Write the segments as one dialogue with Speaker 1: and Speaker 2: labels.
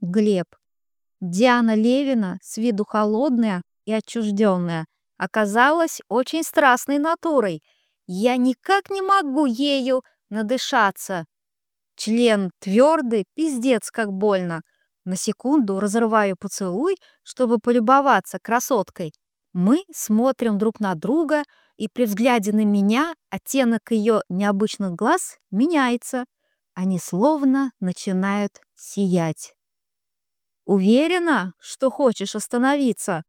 Speaker 1: Глеб. Диана Левина, с виду холодная и отчужденная, оказалась очень страстной натурой. Я никак не могу ею надышаться. Член твердый, пиздец, как больно. На секунду разрываю поцелуй, чтобы полюбоваться красоткой. Мы смотрим друг на друга, и при взгляде на меня оттенок ее необычных глаз меняется. Они словно начинают сиять. Уверена, что хочешь остановиться?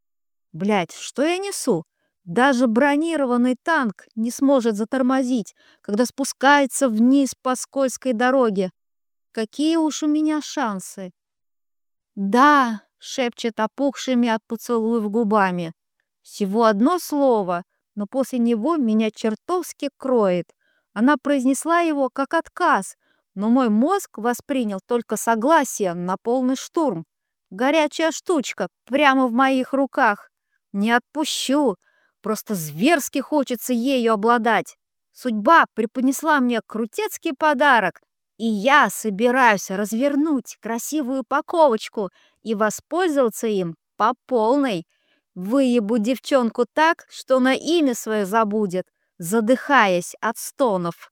Speaker 1: Блять, что я несу? Даже бронированный танк не сможет затормозить, когда спускается вниз по скользкой дороге. Какие уж у меня шансы? «Да», — шепчет опухшими от поцелуев губами. Всего одно слово, но после него меня чертовски кроет. Она произнесла его как отказ, но мой мозг воспринял только согласие на полный штурм. Горячая штучка прямо в моих руках. Не отпущу, просто зверски хочется ею обладать. Судьба преподнесла мне крутецкий подарок, и я собираюсь развернуть красивую упаковочку и воспользоваться им по полной. Выебу девчонку так, что на имя свое забудет, задыхаясь от стонов.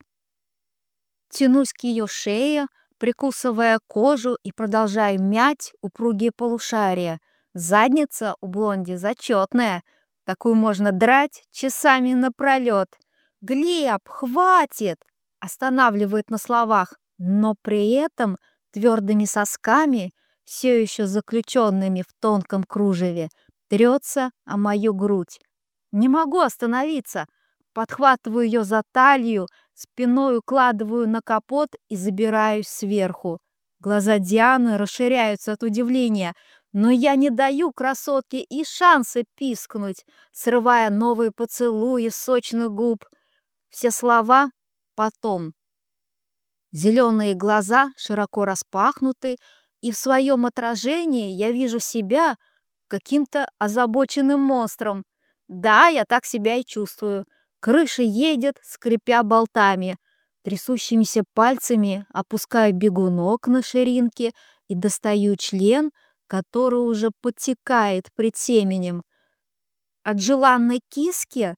Speaker 1: Тянусь к ее шее, прикусывая кожу и продолжая мять упругие полушария. Задница у блонди зачетная, такую можно драть часами напролет. «Глеб, хватит!» останавливает на словах, но при этом твердыми сосками, все еще заключенными в тонком кружеве, трется о мою грудь. Не могу остановиться. Подхватываю ее за талию, спиной укладываю на капот и забираюсь сверху. Глаза Дианы расширяются от удивления, но я не даю красотке и шанса пискнуть, срывая новые поцелуи сочных губ. Все слова потом. Зеленые глаза широко распахнуты, и в своем отражении я вижу себя каким-то озабоченным монстром. Да, я так себя и чувствую. Крыша едет, скрипя болтами. Трясущимися пальцами опускаю бегунок на ширинке и достаю член, который уже подтекает пред семенем. От желанной киски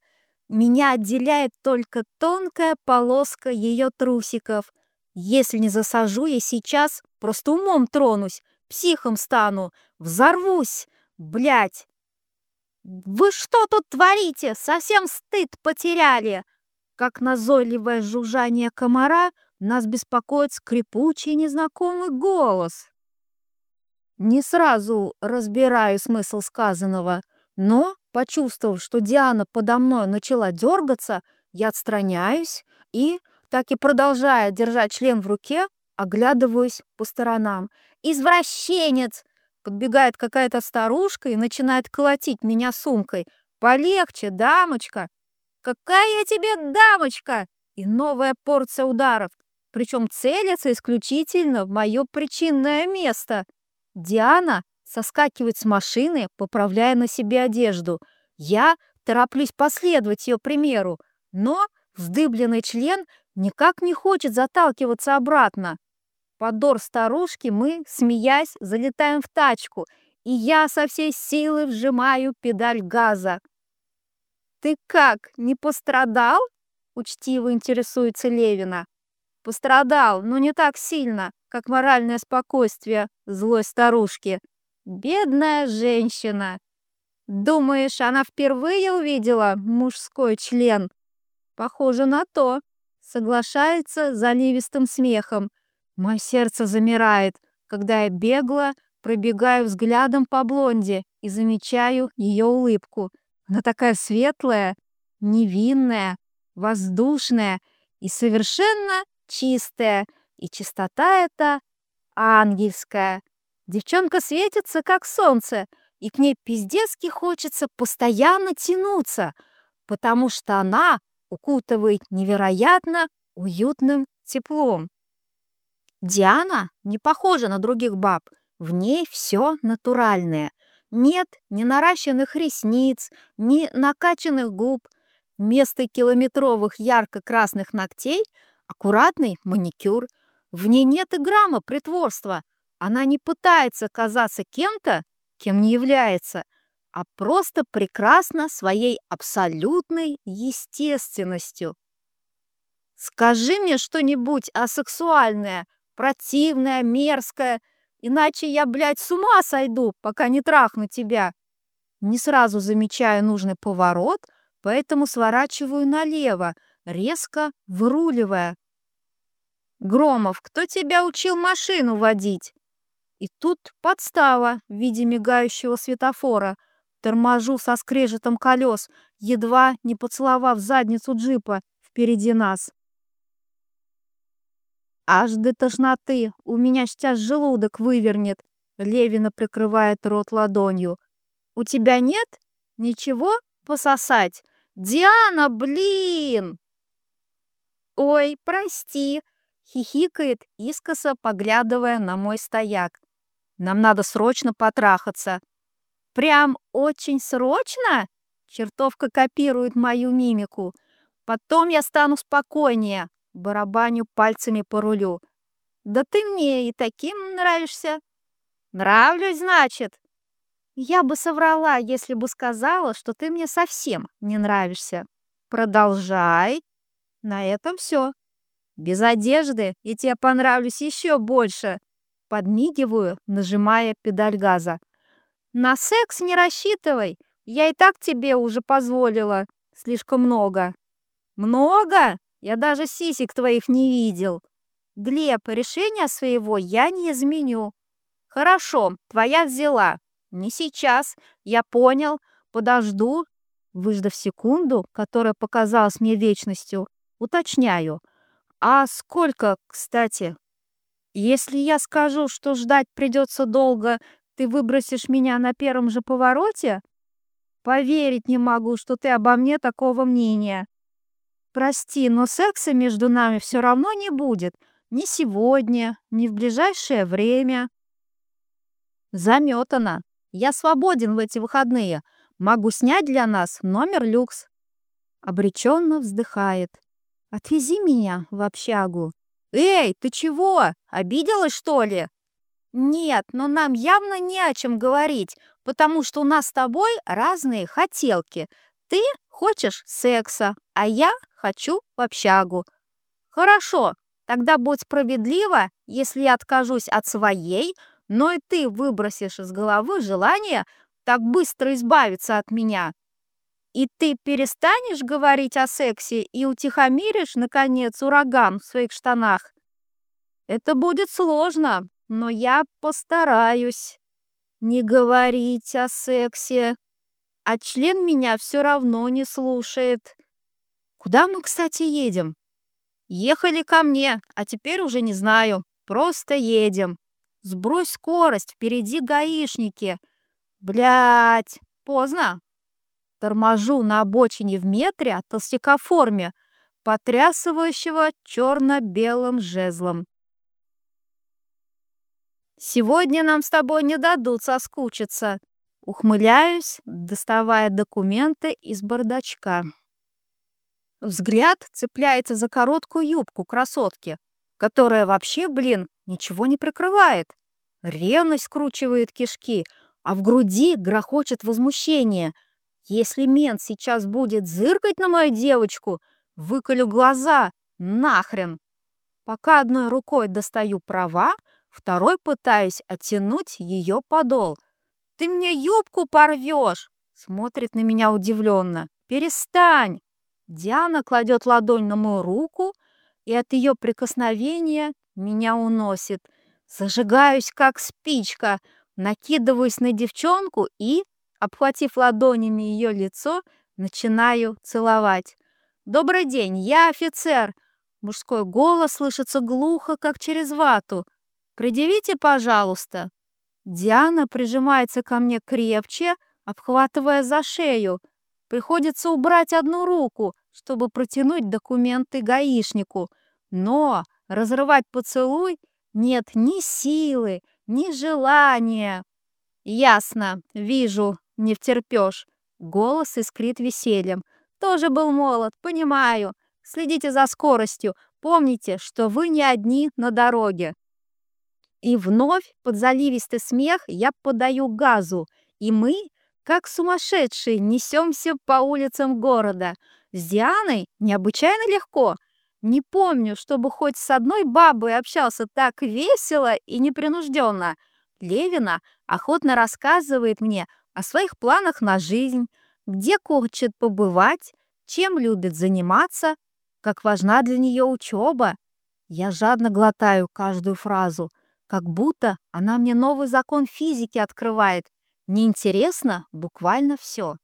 Speaker 1: меня отделяет только тонкая полоска ее трусиков — если не засажу я сейчас, просто умом тронусь, психом стану, взорвусь, блядь. Вы что тут творите? Совсем стыд потеряли. Как назойливое жужжание комара нас беспокоит скрипучий незнакомый голос. Не сразу разбираю смысл сказанного, но, почувствовав, что Диана подо мной начала дергаться, я отстраняюсь и, так и продолжая держать член в руке, оглядываюсь по сторонам. «Извращенец!» Подбегает какая-то старушка и начинает колотить меня сумкой. «Полегче, дамочка!» «Какая я тебе дамочка!» И новая порция ударов. Причем целятся исключительно в мое причинное место. Диана соскакивает с машины, поправляя на себе одежду. Я тороплюсь последовать ее примеру, но вздыбленный член никак не хочет заталкиваться обратно. Подор старушки мы, смеясь, залетаем в тачку, и я со всей силы вжимаю педаль газа. «Ты как, не пострадал?» — учтиво интересуется Левина. «Пострадал, но не так сильно, как моральное спокойствие злой старушки. Бедная женщина!» «Думаешь, она впервые увидела мужской член?» «Похоже на то», соглашается заливистым смехом. Мое сердце замирает, когда я бегло пробегаю взглядом по блонде и замечаю ее улыбку. Она такая светлая, невинная, воздушная и совершенно чистая. И чистота эта ангельская. Девчонка светится, как солнце, и к ней пиздецки хочется постоянно тянуться, потому что она укутывает невероятно уютным теплом. Диана не похожа на других баб, в ней все натуральное. Нет ни наращенных ресниц, ни накачанных губ. Вместо километровых ярко-красных ногтей аккуратный маникюр. В ней нет и грамма притворства. Она не пытается казаться кем-то, кем не является, а просто прекрасна своей абсолютной естественностью. Скажи мне что-нибудь асексуальное, противное, мерзкое, иначе я, блядь, с ума сойду, пока не трахну тебя. Не сразу замечаю нужный поворот, поэтому сворачиваю налево, резко выруливая. «Громов, кто тебя учил машину водить?» И тут подстава в виде мигающего светофора. Торможу со скрежетом колес, едва не поцеловав задницу джипа впереди нас. Аж до тошноты, у меня сейчас желудок вывернет. Левина прикрывает рот ладонью. У тебя нет? Ничего? Пососать? Диана, блин! Ой, прости, хихикает, искоса поглядывая на мой стояк. Нам надо срочно потрахаться. Прям очень срочно? Чертовка копирует мою мимику. Потом я стану спокойнее, барабаню пальцами по рулю. Да ты мне и таким нравишься. Нравлюсь, значит. Я бы соврала, если бы сказала, что ты мне совсем не нравишься. Продолжай. На этом все. Без одежды и тебе понравлюсь еще больше. Подмигиваю, нажимая педаль газа. «На секс не рассчитывай, я и так тебе уже позволила. Слишком много». «Много? Я даже сисек твоих не видел». «Глеб, решение своего я не изменю». «Хорошо, твоя взяла. Не сейчас. Я понял. Подожду». Выждав секунду, которая показалась мне вечностью, уточняю. «А сколько, кстати?» Если я скажу, что ждать придется долго, ты выбросишь меня на первом же повороте? Поверить не могу, что ты обо мне такого мнения. Прости, но секса между нами все равно не будет. Ни сегодня, ни в ближайшее время. Заметано. Я свободен в эти выходные. Могу снять для нас номер люкс. Обреченно вздыхает. Отвези меня в общагу. «Эй, ты чего? Обиделась, что ли?» «Нет, но нам явно не о чем говорить, потому что у нас с тобой разные хотелки. Ты хочешь секса, а я хочу в общагу». «Хорошо, тогда будь справедлива, если я откажусь от своей, но и ты выбросишь из головы желание так быстро избавиться от меня. И ты перестанешь говорить о сексе и утихомиришь, наконец, ураган в своих штанах? Это будет сложно, но я постараюсь не говорить о сексе. А член меня все равно не слушает. Куда мы, кстати, едем? Ехали ко мне, а теперь уже не знаю. Просто едем. Сбрось скорость, впереди гаишники. Блять, поздно. Торможу на обочине в метре от толстяка в потрясывающего черно-белым жезлом. «Сегодня нам с тобой не дадут соскучиться», Ухмыляюсь, доставая документы из бардачка. Взгляд цепляется за короткую юбку красотки, которая вообще, блин, ничего не прикрывает. Ревность скручивает кишки, а в груди грохочет возмущение – если мент сейчас будет зыркать на мою девочку, выколю глаза, нахрен. Пока одной рукой достаю права, второй пытаюсь оттянуть ее подол. «Ты мне юбку порвешь!» Смотрит на меня удивленно. «Перестань!» Диана кладет ладонь на мою руку, и от ее прикосновения меня уносит. Зажигаюсь, как спичка, накидываюсь на девчонку и Обхватив ладонями ее лицо, начинаю целовать. «Добрый день, я офицер!» Мужской голос слышится глухо, как через вату. «Предъявите, пожалуйста!» Диана прижимается ко мне крепче, обхватывая за шею. Приходится убрать одну руку, чтобы протянуть документы гаишнику. Но разрывать поцелуй нет ни силы, ни желания. «Ясно, вижу, не втерпёшь. Голос искрит весельем. Тоже был молод, понимаю. Следите за скоростью. Помните, что вы не одни на дороге. И вновь под заливистый смех я подаю газу, и мы, как сумасшедшие, несемся по улицам города. С Дианой необычайно легко. Не помню, чтобы хоть с одной бабой общался так весело и непринужденно. Левина охотно рассказывает мне о своих планах на жизнь, где хочет побывать, чем любит заниматься, как важна для нее учеба. Я жадно глотаю каждую фразу, как будто она мне новый закон физики открывает. Неинтересно буквально все.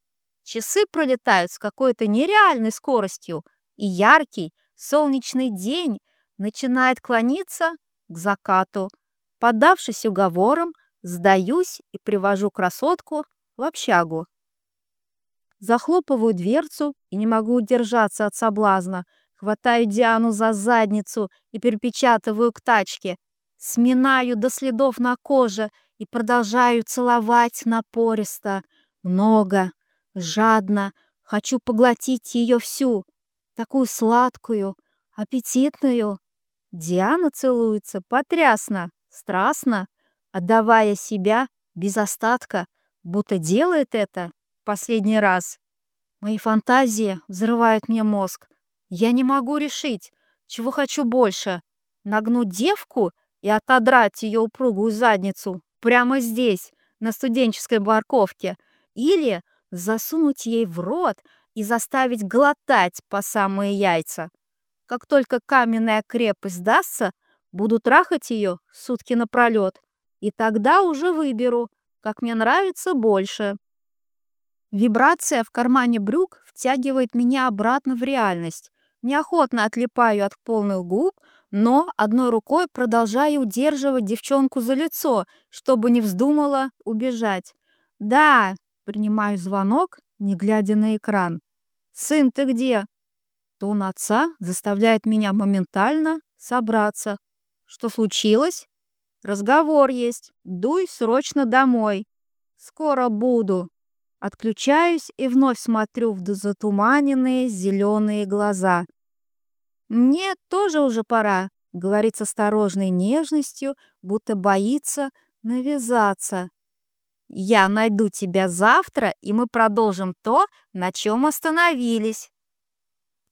Speaker 1: Часы пролетают с какой-то нереальной скоростью, и яркий солнечный день начинает клониться к закату. Поддавшись уговорам, сдаюсь и привожу красотку в общагу. Захлопываю дверцу и не могу удержаться от соблазна. Хватаю Диану за задницу и перепечатываю к тачке. Сминаю до следов на коже и продолжаю целовать напористо. Много, жадно. Хочу поглотить ее всю. Такую сладкую, аппетитную. Диана целуется потрясно, страстно, отдавая себя без остатка, будто делает это последний раз. Мои фантазии взрывают мне мозг. Я не могу решить, чего хочу больше. Нагнуть девку и отодрать ее упругую задницу прямо здесь, на студенческой парковке, или засунуть ей в рот и заставить глотать по самые яйца. Как только каменная крепость сдастся, буду трахать ее сутки напролет, и тогда уже выберу, как мне нравится больше. Вибрация в кармане брюк втягивает меня обратно в реальность. Неохотно отлипаю от полных губ, но одной рукой продолжаю удерживать девчонку за лицо, чтобы не вздумала убежать. «Да», — принимаю звонок, не глядя на экран. «Сын, ты где?» Тон отца заставляет меня моментально собраться. «Что случилось?» «Разговор есть. Дуй срочно домой». «Скоро буду», Отключаюсь и вновь смотрю в затуманенные зеленые глаза. «Мне тоже уже пора», — говорит с осторожной нежностью, будто боится навязаться. «Я найду тебя завтра, и мы продолжим то, на чем остановились».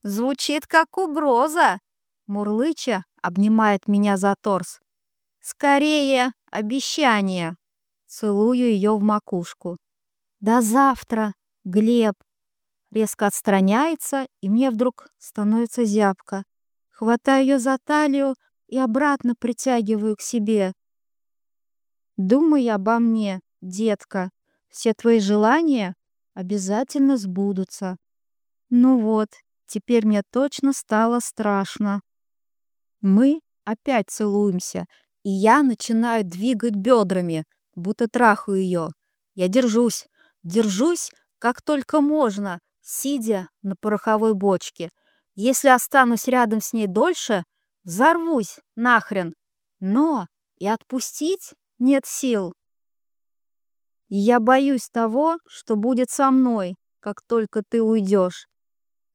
Speaker 1: Звучит как угроза. Мурлыча обнимает меня за торс. Скорее, обещание. Целую ее в макушку. «До завтра, Глеб!» Резко отстраняется, и мне вдруг становится зябко. Хватаю ее за талию и обратно притягиваю к себе. «Думай обо мне, детка. Все твои желания обязательно сбудутся». Ну вот, теперь мне точно стало страшно. Мы опять целуемся, и я начинаю двигать бедрами, будто трахаю ее. Я держусь, Держусь как только можно, сидя на пороховой бочке. Если останусь рядом с ней дольше, взорвусь нахрен. Но и отпустить нет сил. Я боюсь того, что будет со мной, как только ты уйдешь.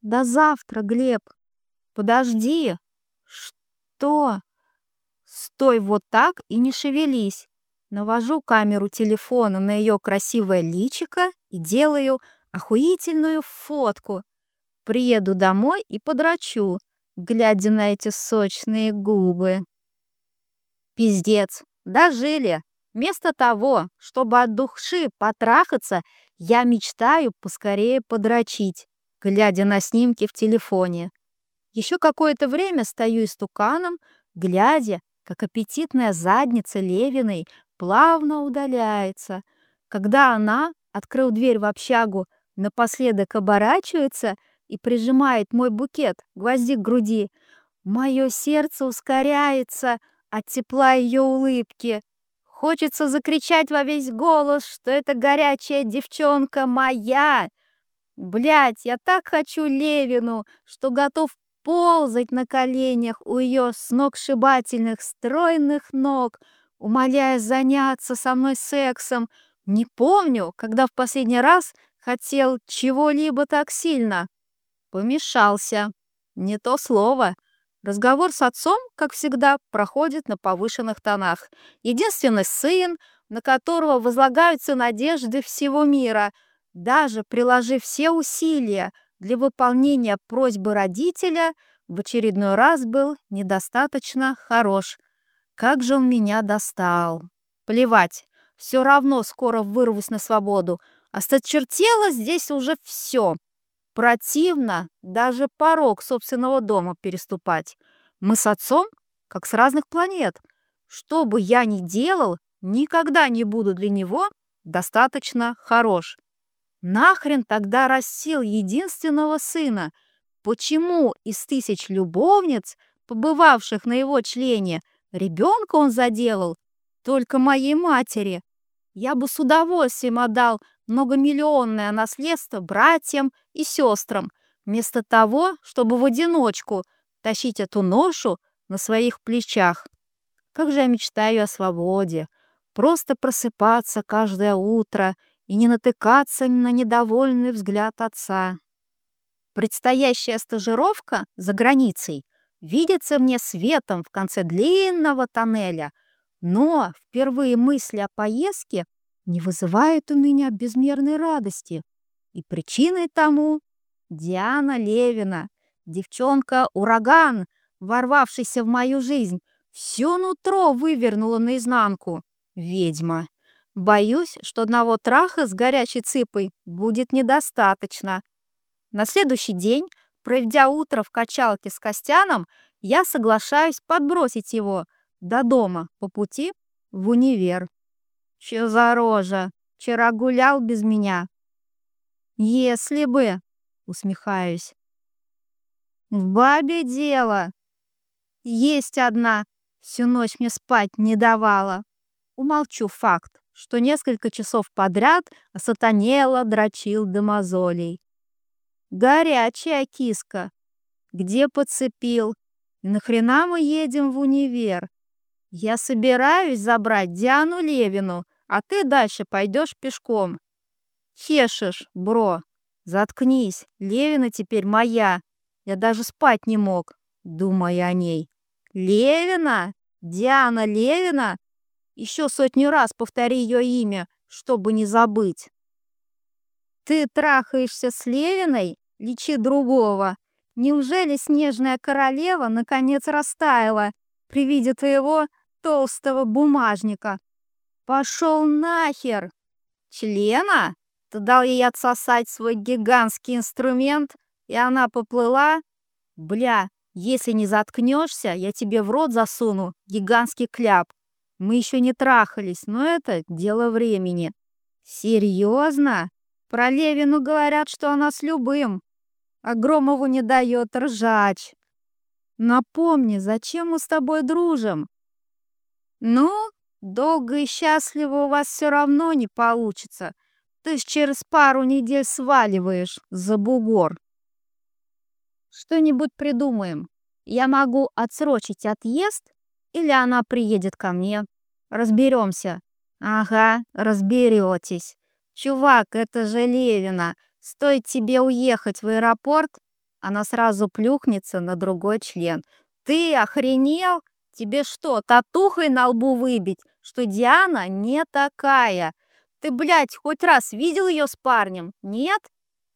Speaker 1: До завтра, Глеб. Подожди. Что? Стой вот так и не шевелись. Навожу камеру телефона на ее красивое личико и делаю охуительную фотку. Приеду домой и подрачу, глядя на эти сочные губы. Пиздец, дожили. Вместо того, чтобы от души потрахаться, я мечтаю поскорее подрочить, глядя на снимки в телефоне. Еще какое-то время стою истуканом, глядя, как аппетитная задница Левиной плавно удаляется. Когда она, открыв дверь в общагу, напоследок оборачивается и прижимает мой букет, гвозди к груди, мое сердце ускоряется от тепла ее улыбки. Хочется закричать во весь голос, что эта горячая девчонка моя. Блять, я так хочу Левину, что готов ползать на коленях у ее сногсшибательных стройных ног — умоляя заняться со мной сексом. Не помню, когда в последний раз хотел чего-либо так сильно. Помешался. Не то слово. Разговор с отцом, как всегда, проходит на повышенных тонах. Единственный сын, на которого возлагаются надежды всего мира, даже приложив все усилия для выполнения просьбы родителя, в очередной раз был недостаточно хорош. Как же он меня достал! Плевать, все равно скоро вырвусь на свободу. Осточертело здесь уже все. Противно даже порог собственного дома переступать. Мы с отцом как с разных планет. Что бы я ни делал, никогда не буду для него достаточно хорош. Нахрен тогда рассел единственного сына? Почему из тысяч любовниц, побывавших на его члене, ребенка он заделал только моей матери? Я бы с удовольствием отдал многомиллионное наследство братьям и сестрам, вместо того, чтобы в одиночку тащить эту ношу на своих плечах. Как же я мечтаю о свободе, просто просыпаться каждое утро и не натыкаться на недовольный взгляд отца. Предстоящая стажировка за границей видится мне светом в конце длинного тоннеля, но впервые мысли о поездке не вызывает у меня безмерной радости. И причиной тому Диана Левина, девчонка-ураган, ворвавшийся в мою жизнь, все нутро вывернула наизнанку. Ведьма. Боюсь, что одного траха с горячей цыпой будет недостаточно. На следующий день, проведя утро в качалке с Костяном, я соглашаюсь подбросить его до дома по пути в универ. Че за рожа? Вчера гулял без меня. Если бы, усмехаюсь. В бабе дело. Есть одна, всю ночь мне спать не давала. Умолчу факт, что несколько часов подряд осатанела, дрочил до мозолей. Горячая киска. Где подцепил? И нахрена мы едем в универ? Я собираюсь забрать Диану Левину, а ты дальше пойдешь пешком. Чешешь, бро. Заткнись, Левина теперь моя. Я даже спать не мог, думая о ней. Левина? Диана Левина? Еще сотню раз повтори ее имя, чтобы не забыть. Ты трахаешься с Левиной? Лечи другого. Неужели снежная королева наконец растаяла при виде твоего толстого бумажника? Пошел нахер! Члена? Ты дал ей отсосать свой гигантский инструмент, и она поплыла? Бля, если не заткнешься, я тебе в рот засуну гигантский кляп. Мы еще не трахались, но это дело времени. Серьезно? Про Левину говорят, что она с любым. А Громову не дает ржач. Напомни, зачем мы с тобой дружим? Ну, Долго и счастливо у вас все равно не получится. Ты ж через пару недель сваливаешь за бугор. Что-нибудь придумаем. Я могу отсрочить отъезд, или она приедет ко мне. Разберемся. Ага, разберетесь. Чувак, это же Левина. Стоит тебе уехать в аэропорт, она сразу плюхнется на другой член. Ты охренел? Тебе что, татухой на лбу выбить, что Диана не такая? Ты, блядь, хоть раз видел ее с парнем? Нет?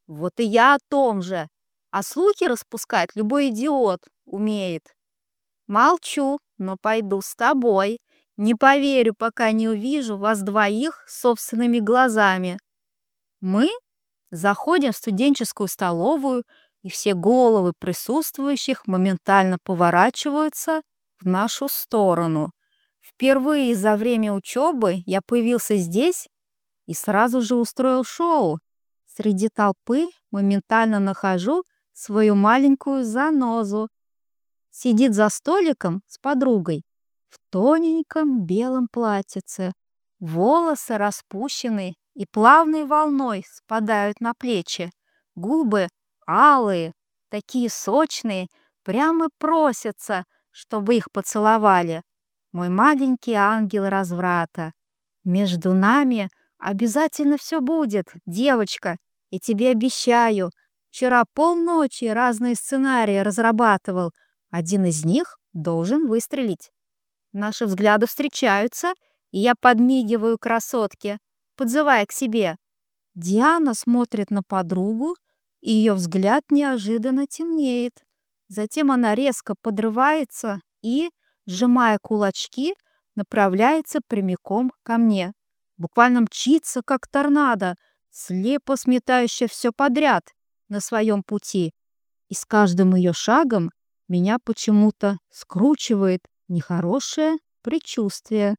Speaker 1: Вот и я о том же. А слухи распускать любой идиот умеет. Молчу, но пойду с тобой. Не поверю, пока не увижу вас двоих собственными глазами. Мы заходим в студенческую столовую, и все головы присутствующих моментально поворачиваются в нашу сторону. Впервые за время учебы я появился здесь и сразу же устроил шоу. Среди толпы моментально нахожу свою маленькую занозу. Сидит за столиком с подругой в тоненьком белом платьице. Волосы распущены и плавной волной спадают на плечи. Губы алые, такие сочные, прямо просятся чтобы их поцеловали. Мой маленький ангел разврата. Между нами обязательно все будет, девочка, и тебе обещаю. Вчера полночи разные сценарии разрабатывал, Один из них должен выстрелить. Наши взгляды встречаются, и я подмигиваю красотке, подзывая к себе. Диана смотрит на подругу, и ее взгляд неожиданно темнеет. Затем она резко подрывается и, сжимая кулачки, направляется прямиком ко мне. Буквально мчится, как торнадо, слепо сметающая все подряд на своем пути. И с каждым ее шагом меня почему-то скручивает нехорошее предчувствие.